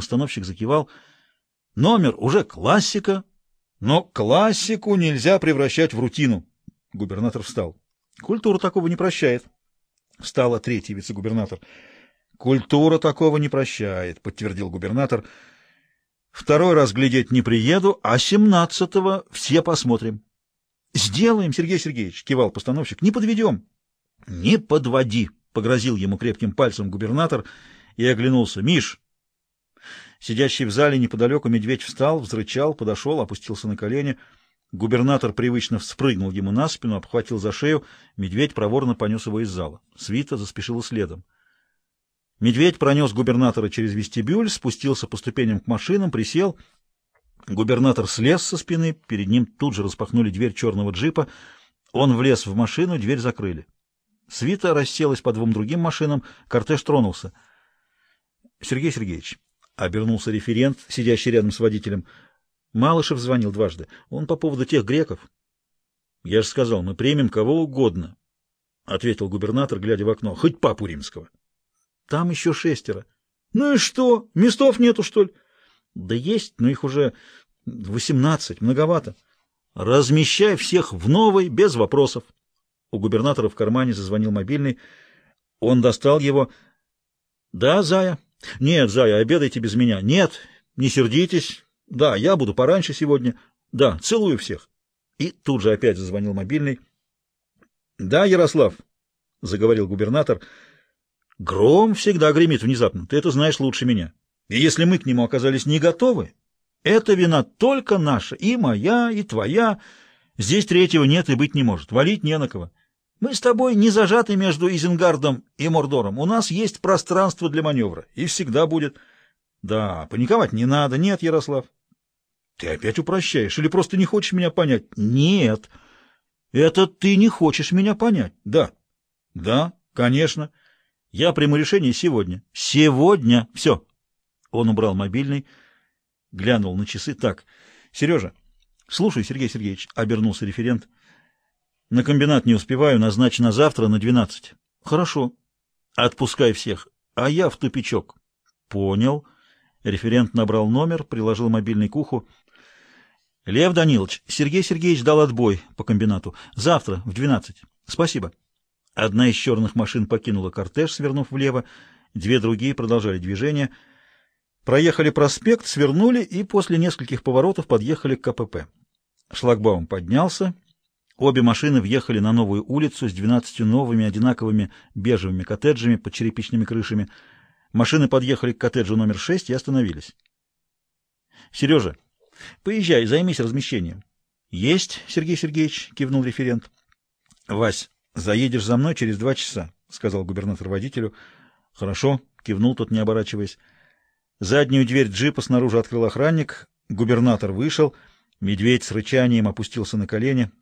Постановщик закивал. Номер уже классика, но классику нельзя превращать в рутину. Губернатор встал. Культура такого не прощает. Встала третий вице-губернатор. Культура такого не прощает, подтвердил губернатор. Второй раз глядеть не приеду, а семнадцатого все посмотрим. Сделаем, Сергей Сергеевич, кивал постановщик. Не подведем. Не подводи, погрозил ему крепким пальцем губернатор и оглянулся. Миш! Сидящий в зале неподалеку медведь встал, взрычал, подошел, опустился на колени. Губернатор привычно вспрыгнул ему на спину, обхватил за шею. Медведь проворно понес его из зала. Свита заспешила следом. Медведь пронес губернатора через вестибюль, спустился по ступеням к машинам, присел. Губернатор слез со спины, перед ним тут же распахнули дверь черного джипа. Он влез в машину, дверь закрыли. Свита расселась по двум другим машинам, кортеж тронулся. — Сергей Сергеевич, — обернулся референт, сидящий рядом с водителем, — Малышев звонил дважды. Он по поводу тех греков. — Я же сказал, мы примем кого угодно, — ответил губернатор, глядя в окно, — хоть папу римского. — Там еще шестеро. — Ну и что? Местов нету, что ли? — Да есть, но их уже восемнадцать, многовато. — Размещай всех в новой, без вопросов. У губернатора в кармане зазвонил мобильный. Он достал его. — Да, Зая? — Нет, Зая, обедайте без меня. — Нет, не сердитесь. Да, я буду пораньше сегодня. Да, целую всех. И тут же опять зазвонил мобильный. Да, Ярослав, заговорил губернатор. Гром всегда гремит внезапно. Ты это знаешь лучше меня. И если мы к нему оказались не готовы, это вина только наша, и моя, и твоя. Здесь третьего нет и быть не может. Валить не на кого. Мы с тобой не зажаты между Изенгардом и Мордором. У нас есть пространство для маневра. И всегда будет. Да, паниковать не надо. Нет, Ярослав. Ты опять упрощаешь или просто не хочешь меня понять? Нет. Это ты не хочешь меня понять. Да. Да, конечно. Я приму решение сегодня. Сегодня. Все. Он убрал мобильный, глянул на часы. Так, Сережа, слушай, Сергей Сергеевич, обернулся референт. На комбинат не успеваю, назначь на завтра на двенадцать. Хорошо. Отпускай всех. А я в тупичок. Понял. Референт набрал номер, приложил мобильный к уху. Лев Данилович, Сергей Сергеевич дал отбой по комбинату. Завтра в двенадцать. Спасибо. Одна из черных машин покинула кортеж, свернув влево. Две другие продолжали движение. Проехали проспект, свернули и после нескольких поворотов подъехали к КПП. Шлагбаум поднялся. Обе машины въехали на новую улицу с двенадцатью новыми одинаковыми бежевыми коттеджами под черепичными крышами. Машины подъехали к коттеджу номер шесть и остановились. — Сережа, Поезжай, займись размещением. — Есть, Сергей Сергеевич, — кивнул референт. — Вась, заедешь за мной через два часа, — сказал губернатор водителю. — Хорошо, — кивнул тот, не оборачиваясь. Заднюю дверь джипа снаружи открыл охранник. Губернатор вышел. Медведь с рычанием опустился на колени. —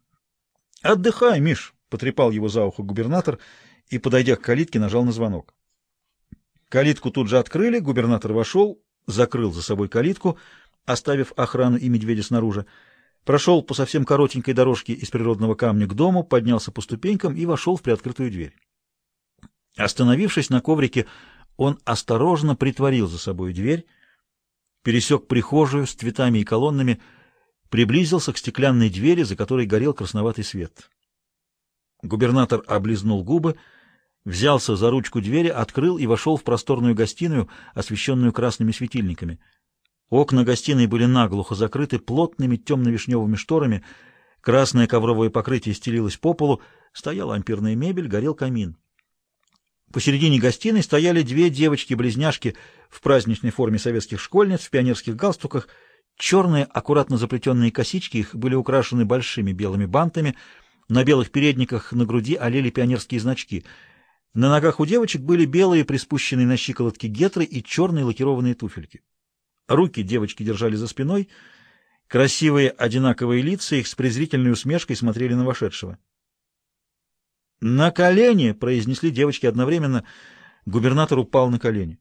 Отдыхай, Миш, — потрепал его за ухо губернатор и, подойдя к калитке, нажал на звонок. Калитку тут же открыли, губернатор вошел, закрыл за собой калитку — оставив охрану и медведя снаружи, прошел по совсем коротенькой дорожке из природного камня к дому, поднялся по ступенькам и вошел в приоткрытую дверь. Остановившись на коврике, он осторожно притворил за собой дверь, пересек прихожую с цветами и колоннами, приблизился к стеклянной двери, за которой горел красноватый свет. Губернатор облизнул губы, взялся за ручку двери, открыл и вошел в просторную гостиную, освещенную красными светильниками — Окна гостиной были наглухо закрыты плотными темно-вишневыми шторами, красное ковровое покрытие стелилось по полу, стояла ампирная мебель, горел камин. Посередине гостиной стояли две девочки-близняшки в праздничной форме советских школьниц, в пионерских галстуках. Черные, аккуратно заплетенные косички их были украшены большими белыми бантами, на белых передниках на груди олели пионерские значки. На ногах у девочек были белые, приспущенные на щиколотки гетры и черные лакированные туфельки. Руки девочки держали за спиной, красивые одинаковые лица их с презрительной усмешкой смотрели на вошедшего. «На колени!» — произнесли девочки одновременно. Губернатор упал на колени.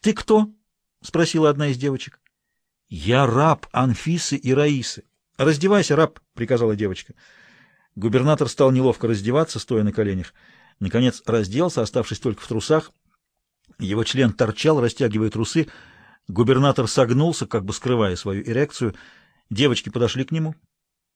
«Ты кто?» — спросила одна из девочек. «Я раб Анфисы и Раисы. Раздевайся, раб!» — приказала девочка. Губернатор стал неловко раздеваться, стоя на коленях. Наконец разделся, оставшись только в трусах. Его член торчал, растягивая трусы. Губернатор согнулся, как бы скрывая свою эрекцию. Девочки подошли к нему,